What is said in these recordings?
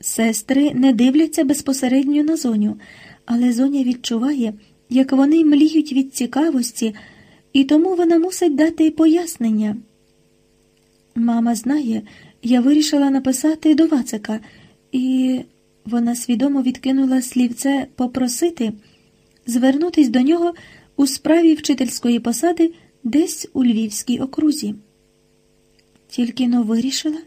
Сестри не дивляться безпосередньо на зоню, але зоня відчуває, як вони мліють від цікавості, і тому вона мусить дати пояснення. Мама знає, я вирішила написати до Вацика, і вона свідомо відкинула слівце попросити звернутись до нього у справі вчительської посади десь у Львівській окрузі. Тільки но вирішила,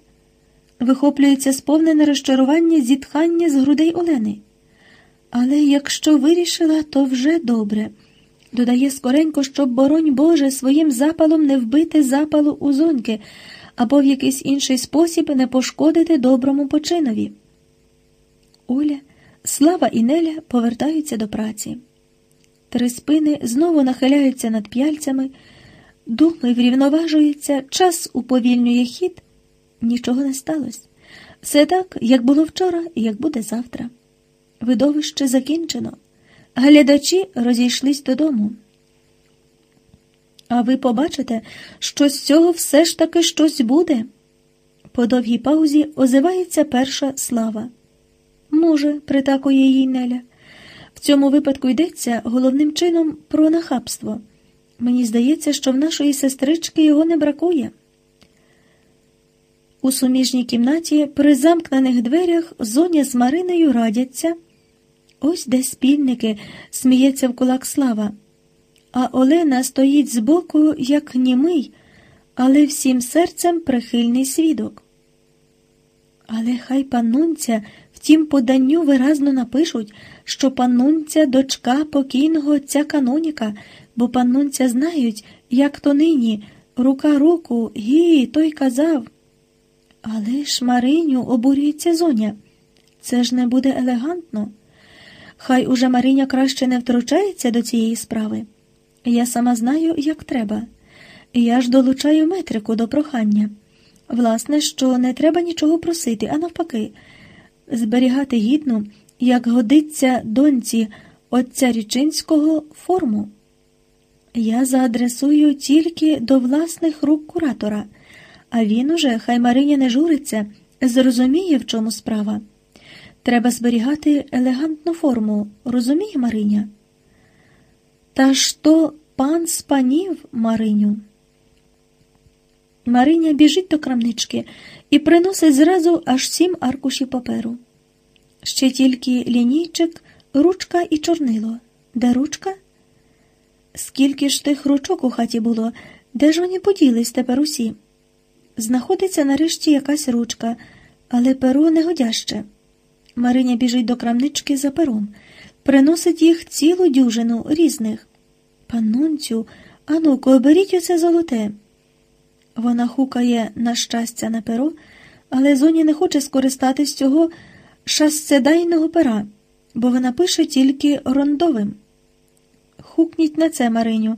вихоплюється сповнене розчарування зітхання з грудей Олени. Але якщо вирішила, то вже добре. Додає скоренько, щоб, боронь Боже, своїм запалом не вбити запалу у зоньки або в якийсь інший спосіб не пошкодити доброму починові. Оля, Слава і Неля повертаються до праці. Три спини знову нахиляються над п'яльцями, думи врівноважуються, час уповільнює хід. Нічого не сталося. Все так, як було вчора як буде завтра. Видовище закінчено. Глядачі розійшлись додому. А ви побачите, що з цього все ж таки щось буде. По довгій паузі озивається перша слава. Може, притакує їй Неля. В цьому випадку йдеться головним чином про нахабство. Мені здається, що в нашої сестрички його не бракує. У суміжній кімнаті при замкнених дверях Зоня з Мариною радяться. Ось де спільники, сміється в кулак слава. А Олена стоїть збоку, як німий, але всім серцем прихильний свідок. Але хай панунця в тім поданню виразно напишуть, що панунця дочка покійного отця каноніка, бо панунця знають, як то нині, рука руку, гі, той казав. Але ж Мариню обурюється зоня. Це ж не буде елегантно. Хай уже Мариня краще не втручається до цієї справи. Я сама знаю, як треба. Я ж долучаю метрику до прохання. Власне, що не треба нічого просити, а навпаки, зберігати гідну, як годиться доньці отця Річинського форму. Я заадресую тільки до власних рук куратора, а він уже, хай Мариня не журиться, зрозуміє, в чому справа. Треба зберігати елегантну форму, розуміє Мариня? Та то пан з панів, Мариню. Мариня біжить до крамнички і приносить зразу аж сім аркушів паперу. Ще тільки лінійчик, ручка і чорнило. Де ручка? Скільки ж тих ручок у хаті було, де ж вони поділись тепер усі? Знаходиться нарешті якась ручка, але перо негодяще. Мариня біжить до крамнички за пером, приносить їх цілу дюжину різних. Панунцю, ану-ка, оберіть оце золоте. Вона хукає на щастя на перо, але зоні не хоче скористатись цього шасцедайного пера, бо вона пише тільки рондовим. Хукніть на це, Мариню.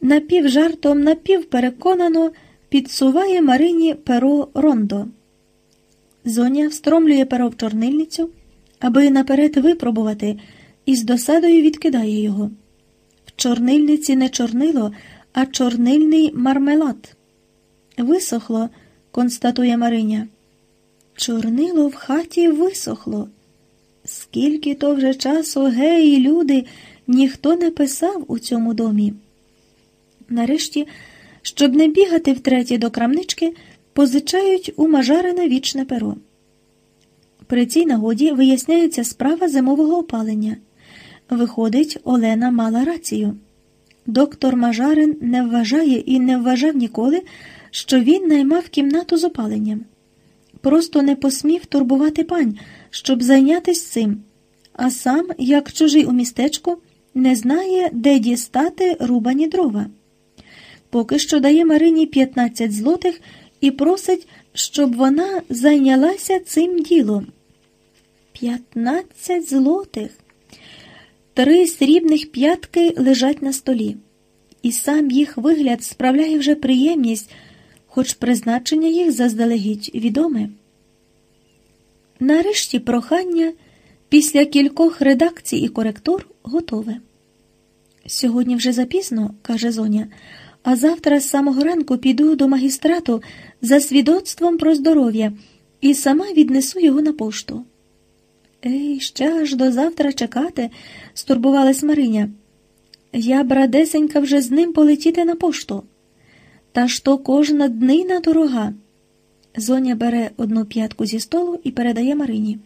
Напів жартом, напів переконано підсуває Марині перо рондо. Зоня встромлює перо в чорнильницю, аби наперед випробувати, і з досадою відкидає його. В чорнильниці не чорнило, а чорнильний мармелад. Висохло, констатує Мариня. Чорнило в хаті висохло. Скільки то вже часу, гей, люди, ніхто не писав у цьому домі. Нарешті, щоб не бігати втретє до крамнички, позичають у мажарина вічне перо. При цій нагоді виясняється справа зимового опалення. Виходить, Олена мала рацію. Доктор Мажарин не вважає і не вважав ніколи, що він наймав кімнату з опаленням. Просто не посмів турбувати пань, щоб зайнятися цим, а сам, як чужий у містечку, не знає, де дістати рубані дрова. Поки що дає Марині 15 злотих і просить, щоб вона зайнялася цим ділом. 15 злотих. Три срібних п'ятки лежать на столі, і сам їх вигляд справляє вже приємність, хоч призначення їх заздалегідь відоме. Нарешті прохання після кількох редакцій і коректур готове. Сьогодні вже запізно, каже Зоня, а завтра з самого ранку піду до магістрату за свідоцтвом про здоров'я і сама віднесу його на пошту. Ей, ще аж до завтра чекати, стурбувалась Мариня. Я, брадесенька, вже з ним полетіти на пошту. Та ж то кожна днина дорога. Зоня бере одну п'ятку зі столу і передає Марині.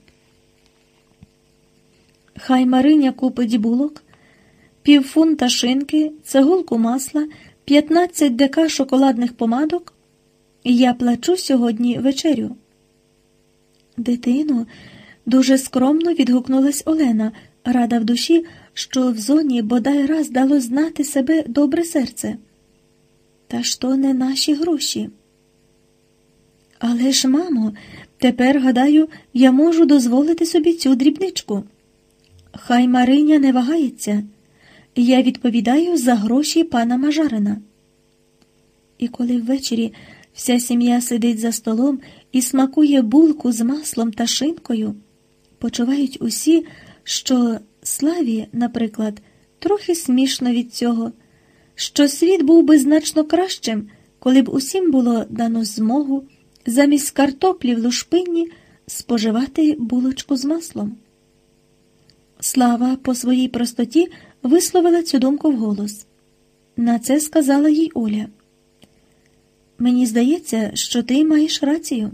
Хай Мариня купить булок, півфунта шинки, цегулку масла, 15 дека шоколадних помадок, і я плачу сьогодні вечерю. Дитину, дуже скромно відгукнулась Олена, рада в душі, що в зоні бодай раз дало знати себе добре серце. Та ж то не наші гроші. Але ж, мамо, тепер, гадаю, я можу дозволити собі цю дрібничку. Хай Мариня не вагається. Я відповідаю за гроші пана Мажарина. І коли ввечері вся сім'я сидить за столом і смакує булку з маслом та шинкою, почувають усі, що славі, наприклад, трохи смішно від цього, що світ був би значно кращим, коли б усім було дано змогу замість картоплі в лушпинні споживати булочку з маслом. Слава по своїй простоті висловила цю думку вголос. На це сказала їй Оля. Мені здається, що ти маєш рацію.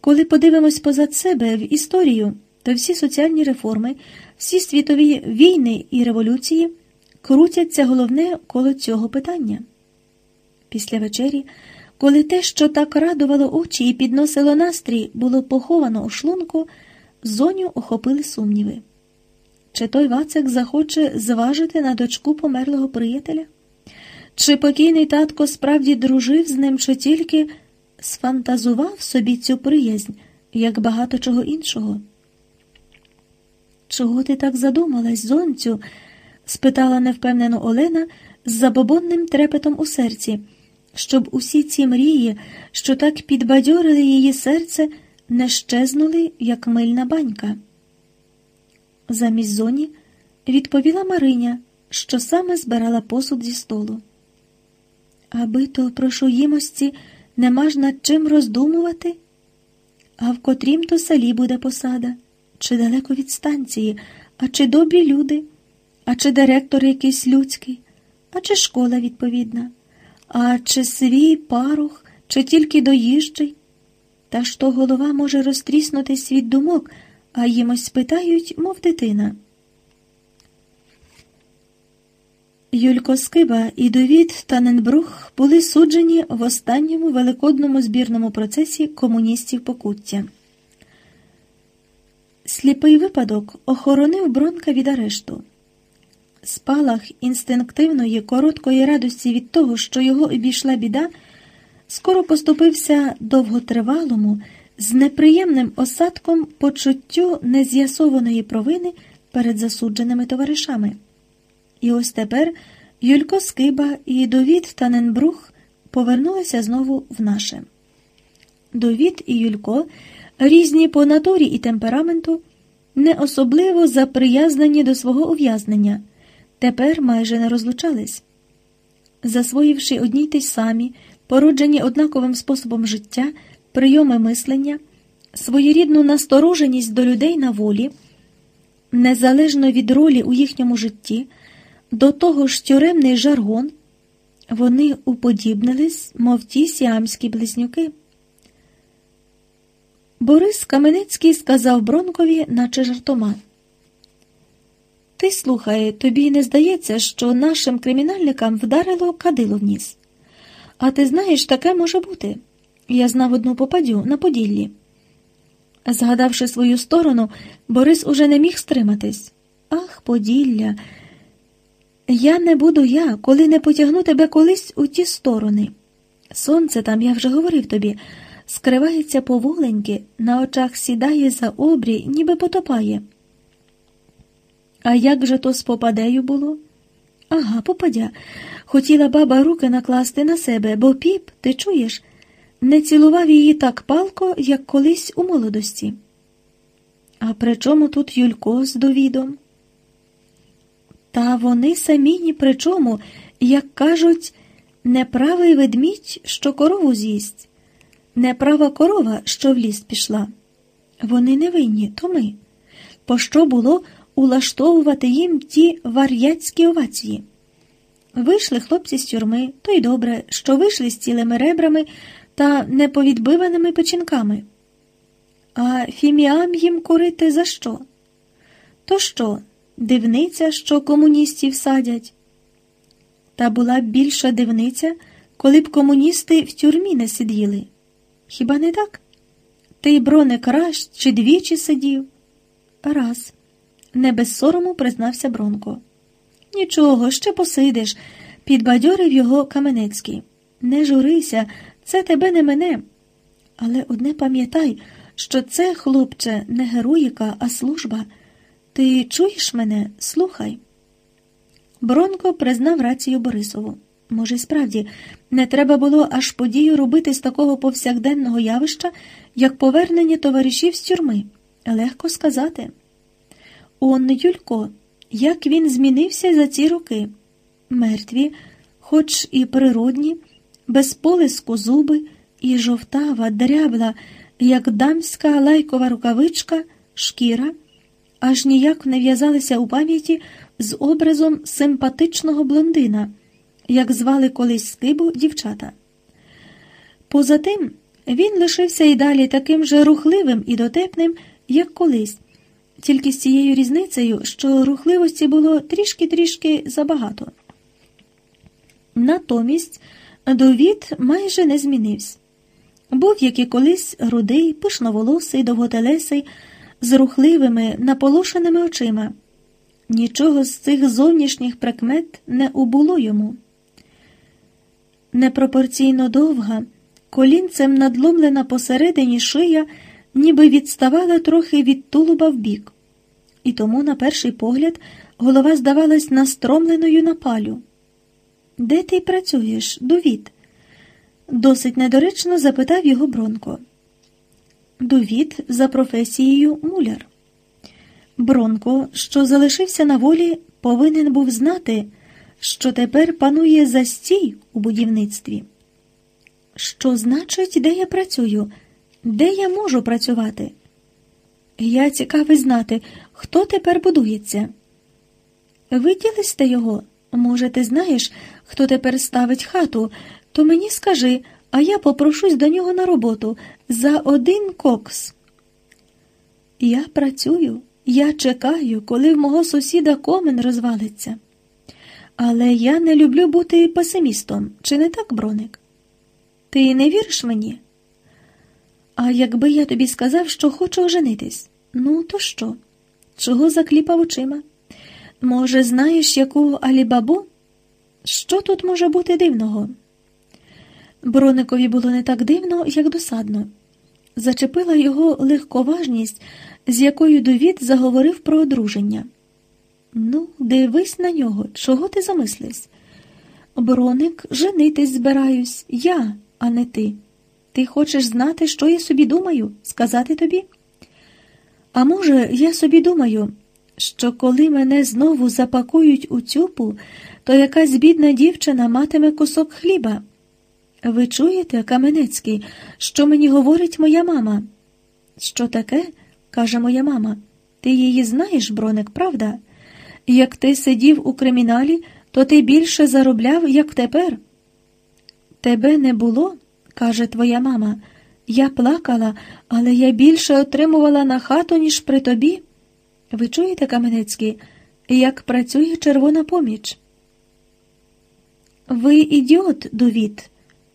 Коли подивимось позад себе в історію, то всі соціальні реформи, всі світові війни і революції крутяться головне коло цього питання. Після вечері, коли те, що так радувало очі і підносило настрій, було поховано у шлунку, зоню охопили сумніви. Чи той Вацик захоче зважити на дочку померлого приятеля? Чи покійний татко справді дружив з ним, чи тільки сфантазував собі цю приязнь, як багато чого іншого? Чого ти так задумалась, зонцю? спитала невпевнено Олена з забобонним трепетом у серці, щоб усі ці мрії, що так підбадьорили її серце, не щезнули, як мильна банька. Замість зоні відповіла Мариня, що саме збирала посуд зі столу. Аби то прошу їмості нема ж над чим роздумувати, а в котрім то селі буде посада, чи далеко від станції, а чи добрі люди, а чи директор якийсь людський, а чи школа відповідна, а чи свій парух, чи тільки доїжджий. Та ж то голова може розтріснутись від думок а їм ось спитають, мов дитина. Юлько Скиба і Довід Таненбрух були суджені в останньому великодному збірному процесі комуністів Покуття. Сліпий випадок охоронив Бронка від арешту. Спалах інстинктивної, короткої радості від того, що його обійшла біда, скоро поступився довготривалому з неприємним осадком почуттю нез'ясованої провини перед засудженими товаришами. І ось тепер Юлько Скиба і Довід Таненбрух повернулися знову в наше. Довід і Юлько, різні по натурі і темпераменту, не особливо заприязнені до свого ув'язнення, тепер майже не розлучались. Засвоївши одні й самі, породжені однаковим способом життя прийоми мислення, своєрідну настороженість до людей на волі, незалежно від ролі у їхньому житті, до того ж тюремний жаргон, вони уподібнились, мов ті сіамські близнюки. Борис Каменецький сказав Бронкові, наче жартома. Ти слухай, тобі не здається, що нашим кримінальникам вдарило кадило в ніс. А ти знаєш, таке може бути. Я знав одну попадю на Поділлі. Згадавши свою сторону, Борис уже не міг стриматись. Ах, Поділля, я не буду я, коли не потягну тебе колись у ті сторони. Сонце там, я вже говорив тобі, скривається поволеньки, на очах сідає за обрій, ніби потопає. А як же то з попадею було? Ага, попадя. Хотіла баба руки накласти на себе, бо піп, ти чуєш? Не цілував її так палко, як колись у молодості. А при чому тут Юлько з довідом? Та вони самі ні при чому, як кажуть, неправий ведмідь, що корову з'їсть. неправа корова, що в ліс пішла. Вони не винні, то ми. Пощо було улаштовувати їм ті вар'яцькі овації? Вийшли хлопці з тюрми, то й добре, що вийшли з цілими ребрами та неповідбиваними печінками. А фіміам їм курити за що? То що, дивниця, що комуністів садять? Та була б більша дивниця, коли б комуністи в тюрмі не сиділи. Хіба не так? Ти, броник, раз чи двічі сидів? Раз, не без сорому признався Бронко. Нічого, ще посидиш, підбадьорив його Каменецький. Не журися, це тебе не мене. Але одне пам'ятай, що це, хлопче, не героїка, а служба. Ти чуєш мене? Слухай. Бронко признав рацію Борисову. Може, справді, не треба було аж подію робити з такого повсякденного явища, як повернення товаришів з тюрми. Легко сказати. Он Юлько, як він змінився за ці роки. Мертві, хоч і природні, без полиску зуби, і жовтава, дрябла, як дамська лайкова рукавичка, шкіра, аж ніяк не в'язалися у пам'яті з образом симпатичного блондина, як звали колись скибу дівчата. Поза тим, він лишився і далі таким же рухливим і дотепним, як колись, тільки з цією різницею, що рухливості було трішки-трішки забагато. Натомість довід майже не змінився. Був, як і колись, рудий, пишноволосий, довготелесий, з рухливими, наполошеними очима. Нічого з цих зовнішніх прикмет не убуло йому. Непропорційно довга, колінцем надломлена посередині шия, ніби відставала трохи від тулуба вбік, і тому, на перший погляд, голова здавалась настромленою на палю. Де ти працюєш, довід? Досить недоречно запитав його Бронко. Довід за професією муляр. Бронко, що залишився на волі, повинен був знати, що тепер панує застій у будівництві. Що значить, де я працюю, де я можу працювати? Я цікавий знати, хто тепер будується. Виділисте його, може, ти знаєш, хто тепер ставить хату, то мені скажи, а я попрошусь до нього на роботу за один кокс. Я працюю, я чекаю, коли в мого сусіда комен розвалиться. Але я не люблю бути песимістом, чи не так, броник? Ти не віриш мені? А якби я тобі сказав, що хочу оженитись, ну то що? Чого закліпав очима? Може, знаєш, яку Алібабу? Що тут може бути дивного? Броникові було не так дивно, як досадно. Зачепила його легковажність, з якою довід заговорив про одруження. Ну, дивись на нього, чого ти замислився? Броник, женитись збираюсь, я, а не ти. Ти хочеш знати, що я собі думаю, сказати тобі? А може, я собі думаю, що коли мене знову запакують у цюпу, то якась бідна дівчина матиме кусок хліба. Ви чуєте, Каменецький, що мені говорить моя мама? Що таке? каже моя мама. Ти її знаєш, броник, правда? Як ти сидів у криміналі, то ти більше заробляв, як тепер. Тебе не було, каже твоя мама. Я плакала, але я більше отримувала на хату, ніж при тобі. Ви чуєте, Каменецький, як працює червона поміч? Ви ідіот, довід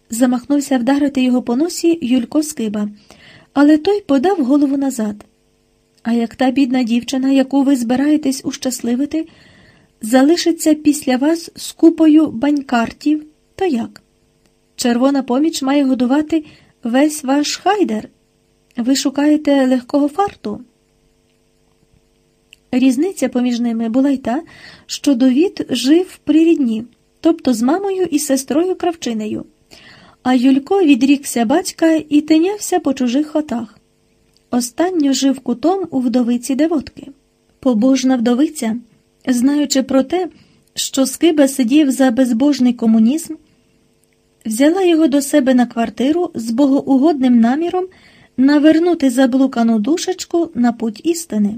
замахнувся вдарити його по носі Юлько Скиба, але той подав голову назад. А як та бідна дівчина, яку ви збираєтесь ущасливити, залишиться після вас з купою банькартів, то як? Червона поміч має годувати весь ваш хайдер. Ви шукаєте легкого фарту. Різниця поміж ними була й та, що довід жив при рідні, тобто з мамою і сестрою Кравчинею а Юлько відрікся батька і тинявся по чужих хотах. Останньо жив кутом у вдовиці девотки. Побожна вдовиця, знаючи про те, що Скиба сидів за безбожний комунізм, взяла його до себе на квартиру з богоугодним наміром навернути заблукану душечку на путь істини.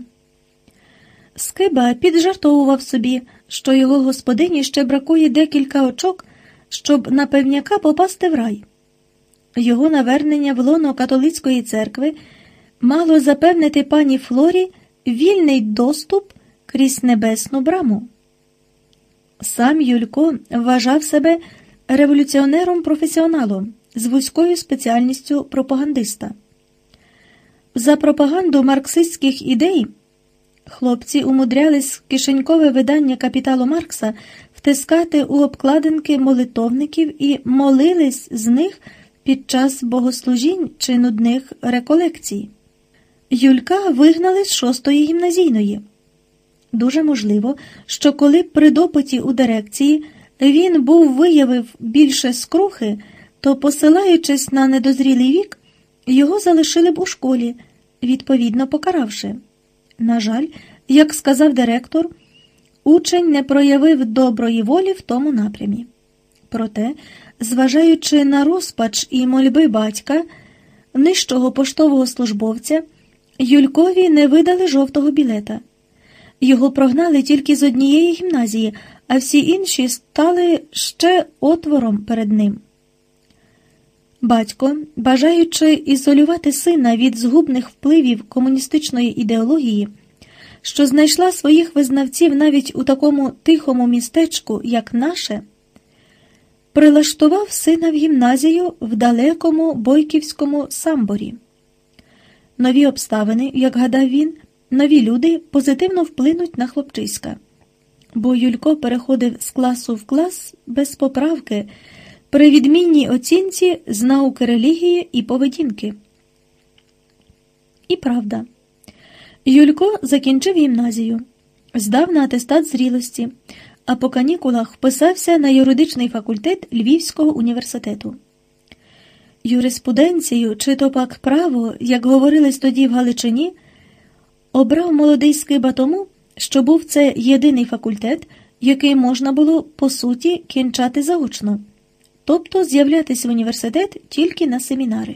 Скиба піджартовував собі, що його господині ще бракує декілька очок, щоб на певняка попасти в рай. Його навернення в лоно католицької церкви мало запевнити пані Флорі вільний доступ крізь небесну браму. Сам Юлько вважав себе революціонером-професіоналом з вузькою спеціальністю пропагандиста. За пропаганду марксистських ідей хлопці умудрялись кишенькове видання капіталу Маркса втискати у обкладинки молитовників і молились з них під час богослужінь чи нудних реколекцій. Юлька вигнали з шостої гімназійної. Дуже можливо, що коли при допиті у дирекції він був виявив більше скрухи, то, посилаючись на недозрілий вік, його залишили б у школі, відповідно покаравши. На жаль, як сказав директор, учень не проявив доброї волі в тому напрямі. Проте, зважаючи на розпач і мольби батька, нижчого поштового службовця, Юлькові не видали жовтого білета. Його прогнали тільки з однієї гімназії, а всі інші стали ще отвором перед ним. Батько, бажаючи ізолювати сина від згубних впливів комуністичної ідеології, що знайшла своїх визнавців навіть у такому тихому містечку, як наше, прилаштував сина в гімназію в далекому бойківському самборі. Нові обставини, як гадав він, нові люди позитивно вплинуть на хлопчиська, бо Юлько переходив з класу в клас без поправки при відмінній оцінці з науки релігії і поведінки. І правда, Юлько закінчив гімназію, здав на атестат зрілості, а по канікулах вписався на юридичний факультет Львівського університету. Юриспуденцію чи то пак право, як говорилось тоді в Галичині, обрав молодий скиба тому, що був це єдиний факультет, який можна було по суті кінчати заочно, тобто з'являтися в університет тільки на семінари.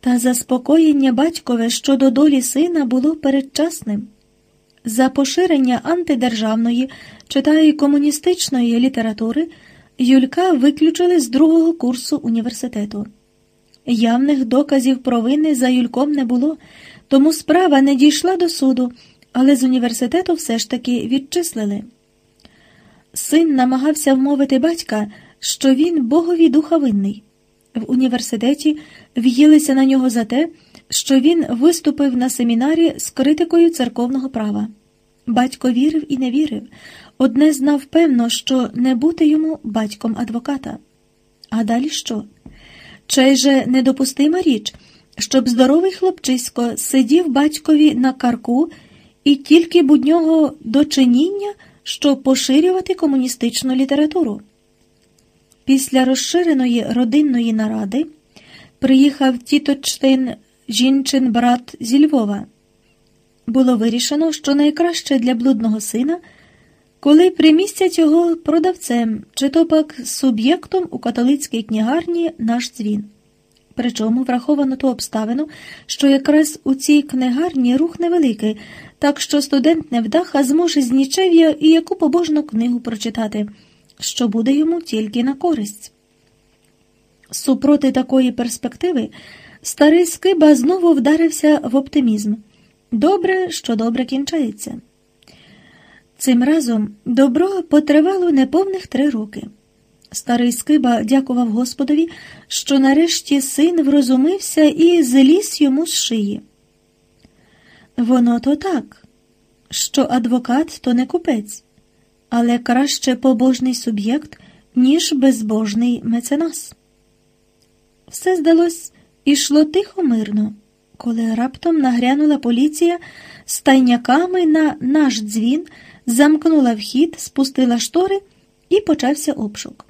Та заспокоєння батькове щодо долі сина було передчасним. За поширення антидержавної, читає комуністичної літератури. Юлька виключили з другого курсу університету. Явних доказів провини за Юльком не було, тому справа не дійшла до суду, але з університету все ж таки відчислили. Син намагався вмовити батька, що він богові духовинний. В університеті в'їлися на нього за те, що він виступив на семінарі з критикою церковного права. Батько вірив і не вірив, Одне знав певно, що не бути йому батьком адвоката. А далі що? Чай же недопустима річ, щоб здоровий хлопчисько сидів батькові на карку і тільки буднього дочиніння, щоб поширювати комуністичну літературу. Після розширеної родинної наради приїхав тіточтин жінчин брат зі Львова. Було вирішено, що найкраще для блудного сина коли примістять його продавцем чи то пак суб'єктом у католицькій книгарні наш дзвін. Причому враховано ту обставину, що якраз у цій книгарні рух невеликий, так що студент невдаха зможе з нічев'я і яку побожну книгу прочитати, що буде йому тільки на користь. Супроти такої перспективи старий Скиба знову вдарився в оптимізм. Добре, що добре кінчається. Цим разом добро потривало неповних три роки. Старий Скиба дякував Господові, що нарешті син врозумився і зліз йому з шиї. Воно то так, що адвокат то не купець, але краще побожний суб'єкт, ніж безбожний меценас. Все здалось ішло тихо мирно, коли раптом нагрянула поліція з тайняками на наш дзвін замкнула вхід, спустила штори і почався обшук.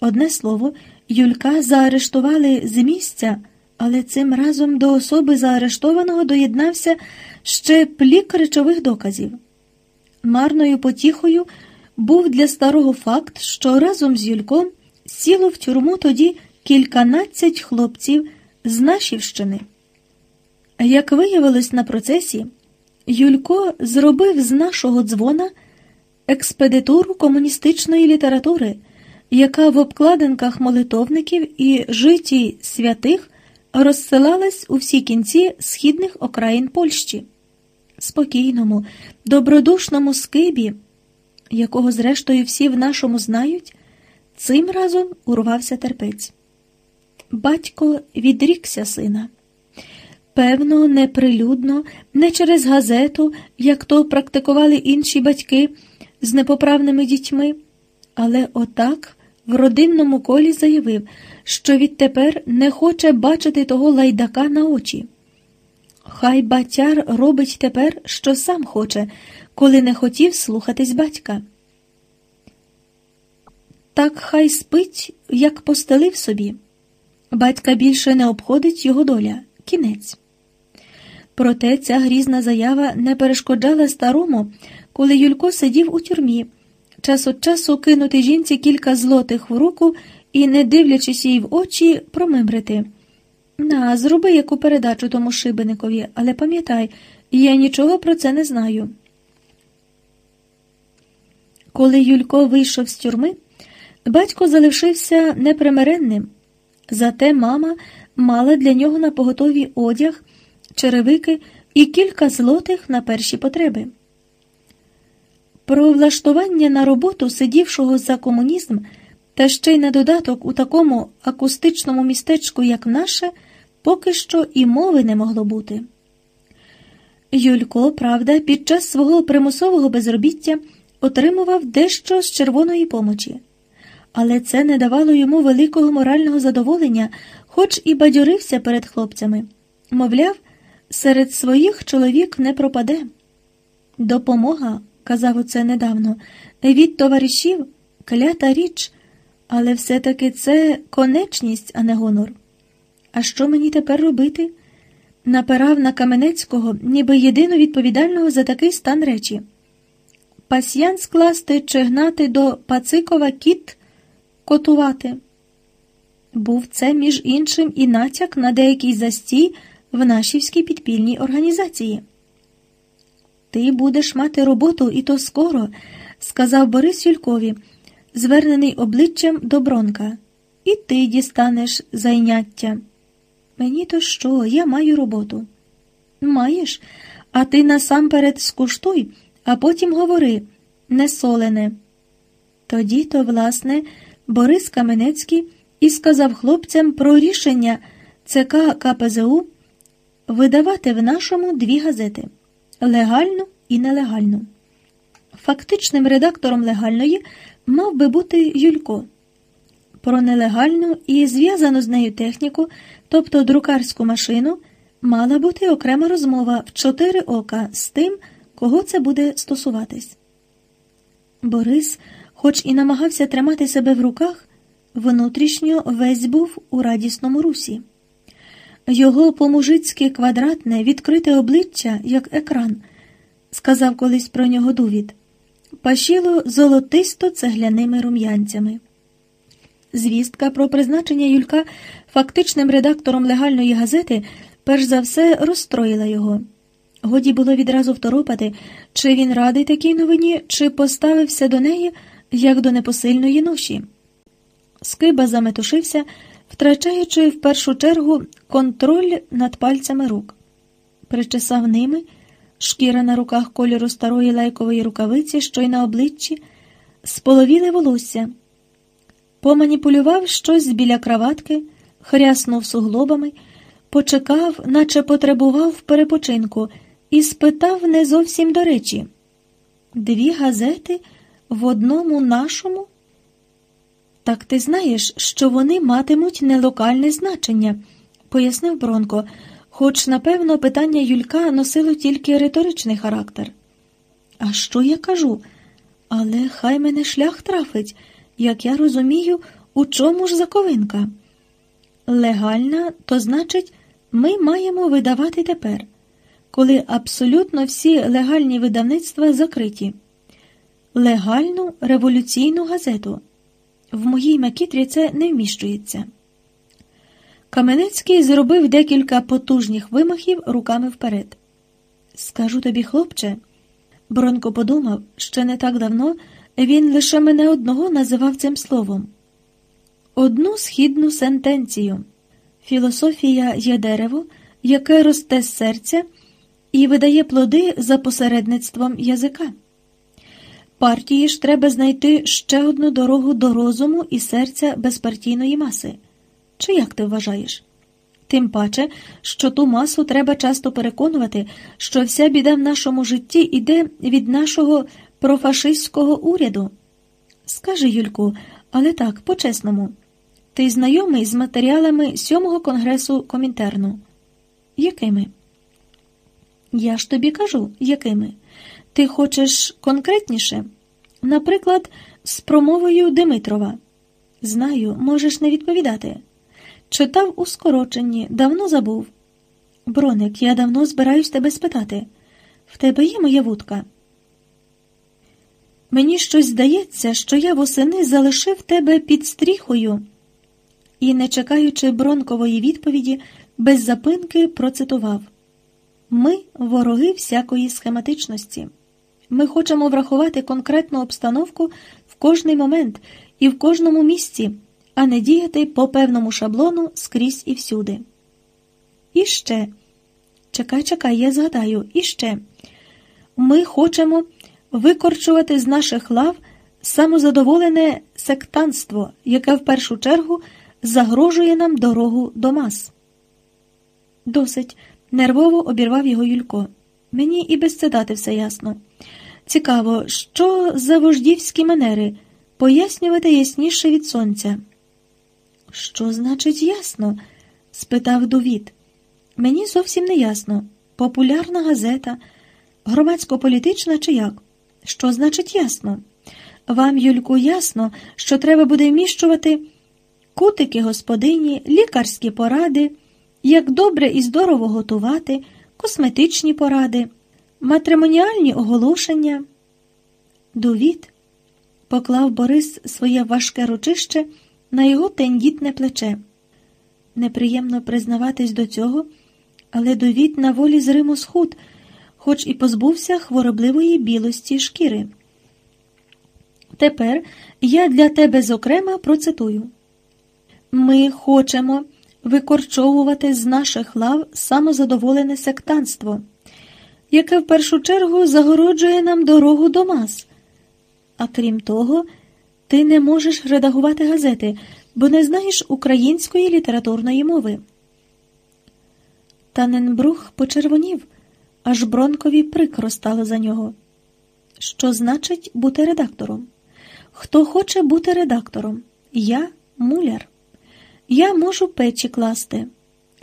Одне слово, Юлька заарештували з місця, але цим разом до особи заарештованого доєднався ще плік речових доказів. Марною потіхою був для старого факт, що разом з Юльком сіло в тюрму тоді кільканадцять хлопців з Нашівщини. Як виявилось на процесі, Юлько зробив з нашого дзвона експедитуру комуністичної літератури, яка в обкладинках молитовників і житті святих розсилалась у всі кінці східних окраїн Польщі. Спокійному, добродушному скибі, якого, зрештою, всі в нашому знають, цим разом урвався терпець. Батько відрікся сина. Певно, неприлюдно, не через газету, як то практикували інші батьки з непоправними дітьми, але отак в родинному колі заявив, що відтепер не хоче бачити того лайдака на очі. Хай батяр робить тепер, що сам хоче, коли не хотів слухатись батька. Так хай спить, як постелив собі. Батька більше не обходить його доля, кінець. Проте ця грізна заява не перешкоджала старому, коли Юлько сидів у тюрмі, час від часу кинути жінці кілька злотих в руку і, не дивлячись їй в очі, промимрити. На, зроби яку передачу тому шибеникові, але пам'ятай, я нічого про це не знаю. Коли Юлько вийшов з тюрми, батько залишився непримиренним. Зате мама мала для нього на поготові одяг, черевики і кілька злотих на перші потреби. Про влаштування на роботу сидівшого за комунізм та ще й на додаток у такому акустичному містечку, як наше, поки що і мови не могло бути. Юлько, правда, під час свого примусового безробіття отримував дещо з червоної помочі, але це не давало йому великого морального задоволення, хоч і бадьорився перед хлопцями. Мовляв, серед своїх чоловік не пропаде. Допомога, казав оце недавно, від товаришів клята річ, але все-таки це конечність, а не гонор. А що мені тепер робити? Напирав на Каменецького, ніби єдино відповідального за такий стан речі. Пасьян скласти чи гнати до Пацикова кіт котувати. Був це, між іншим, і натяк на деякий застій в нашівській підпільній організації. Ти будеш мати роботу, і то скоро, сказав Борис Юлькові, звернений обличчям до Бронка. І ти дістанеш зайняття. Мені то що, я маю роботу. Маєш, а ти насамперед скуштуй, а потім говори не солене. Тоді то, власне, Борис Каменецький і сказав хлопцям про рішення ЦК КПЗУ видавати в нашому дві газети легальну і нелегальну. Фактичним редактором легальної мав би бути Юлько. Про нелегальну і зв'язану з нею техніку, тобто друкарську машину, мала бути окрема розмова в чотири ока з тим, кого це буде стосуватись. Борис, хоч і намагався тримати себе в руках, внутрішньо весь був у радісному русі. Його по-мужицьки квадратне, відкрите обличчя, як екран, сказав колись про нього Дувід, пашіло золотисто цегляними рум'янцями. Звістка про призначення Юлька фактичним редактором легальної газети перш за все розстроїла його. Годі було відразу второпати, чи він радий такій новині, чи поставився до неї, як до непосильної ноші. Скиба заметушився, втрачаючи в першу чергу контроль над пальцями рук. Причесав ними шкіра на руках кольору старої лайкової рукавиці, що й на обличчі, споловіле волосся, поманіпулював щось біля краватки, хряснув суглобами, почекав, наче потребував перепочинку, і спитав не зовсім до речі. Дві газети в одному нашому. Так ти знаєш, що вони матимуть нелокальне значення, пояснив Бронко, хоч, напевно, питання Юлька носило тільки риторичний характер. А що я кажу? Але хай мене шлях трафить, як я розумію, у чому ж заковинка. Легальна, то значить, ми маємо видавати тепер, коли абсолютно всі легальні видавництва закриті, легальну революційну газету В моїй макітрі це не вміщується. Каменецький зробив декілька потужних вимахів руками вперед. Скажу тобі, хлопче, Бронко подумав, що не так давно він лише мене одного називав цим словом. Одну східну сентенцію. Філософія є дерево, яке росте з серця і видає плоди за посередництвом язика. Партії ж треба знайти ще одну дорогу до розуму і серця безпартійної маси. Чи як ти вважаєш? Тим паче, що ту масу треба часто переконувати, що вся біда в нашому житті йде від нашого профашистського уряду. Скажи, Юльку, але так, по-чесному, ти знайомий з матеріалами сьомого конгресу Комінтерну? Якими? Я ж тобі кажу, якими? Ти хочеш конкретніше? Наприклад, з промовою Димитрова. Знаю, можеш не відповідати. Читав у скороченні, давно забув. Броник, я давно збираюсь тебе спитати. В тебе є моя вудка? Мені щось здається, що я восени залишив тебе під стріхою. І, не чекаючи бронкової відповіді, без запинки процитував Ми вороги всякої схематичності. Ми хочемо врахувати конкретну обстановку в кожний момент і в кожному місці а не діяти по певному шаблону скрізь і всюди. І ще, чекай, чекай, я згадаю, і ще ми хочемо викорчувати з наших лав самозадоволене сектанство, яке в першу чергу загрожує нам дорогу до мас. Досить нервово обірвав його Юлько. Мені і без цитати все ясно. Цікаво, що за вождівські манери пояснювати ясніше від сонця. Що значить ясно? спитав Довід. Мені зовсім не ясно. Популярна газета, громадсько-політична чи як? Що значить ясно? Вам, Юльку, ясно, що треба буде вміщувати кутики господині, лікарські поради, як добре і здорово готувати, косметичні поради, матримоніальні оголошення. Довід поклав Борис своє важке ручище на його тендітне плече. Неприємно признаватись до цього, але довід на волі з Риму схуд, хоч і позбувся хворобливої білості шкіри. Тепер я для тебе, зокрема, процитую ми хочемо викорчовувати з наших лав самозадоволене сектанство, яке в першу чергу загороджує нам дорогу до мас. А крім того, ти не можеш редагувати газети, бо не знаєш української літературної мови. Таненбрух почервонів, аж Бронкові прикро стало за нього. Що значить бути редактором? Хто хоче бути редактором? Я муляр. Я можу печі класти.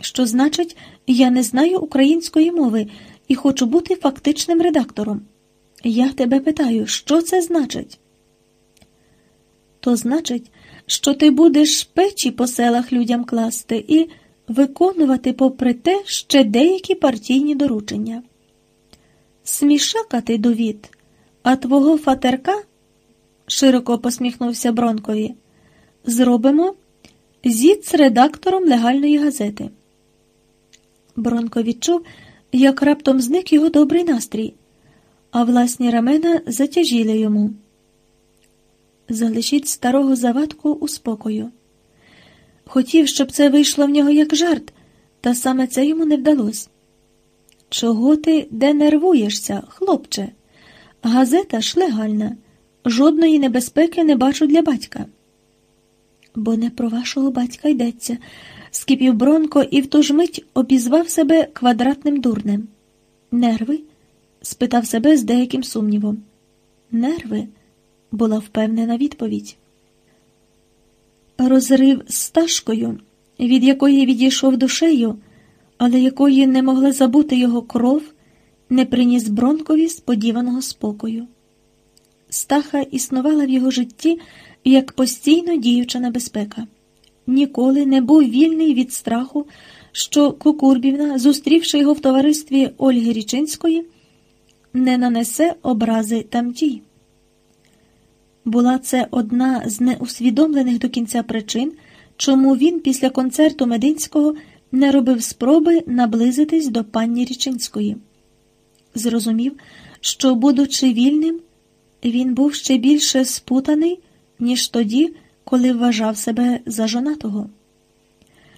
Що значить, я не знаю української мови і хочу бути фактичним редактором. Я тебе питаю, що це значить? То значить, що ти будеш печі по селах людям класти і виконувати, попри те, ще деякі партійні доручення. Смішака ти довід, а твого фатерка, широко посміхнувся Бронкові, зробимо зід з редактором легальної газети. Бронко відчув, як раптом зник його добрий настрій, а власні рамена затяжіли йому. Залишіть старого завадку у спокою. Хотів, щоб це вийшло в нього як жарт, та саме це йому не вдалося. Чого ти де нервуєшся, хлопче? Газета ж легальна, жодної небезпеки не бачу для батька. Бо не про вашого батька йдеться, скипів Бронко і в ту ж мить обізвав себе квадратним дурнем. Нерви? спитав себе з деяким сумнівом. Нерви? Була впевнена відповідь. Розрив з ташкою, від якої відійшов душею, але якої не могла забути його кров, не приніс Бронкові сподіваного спокою. Стаха існувала в його житті як постійно діюча небезпека. Ніколи не був вільний від страху, що Кукурбівна, зустрівши його в товаристві Ольги Річинської, не нанесе образи тамтій. Була це одна з неусвідомлених до кінця причин, чому він після концерту Мединського не робив спроби наблизитись до пані Річинської. Зрозумів, що, будучи вільним, він був ще більше спутаний, ніж тоді, коли вважав себе за жонатого.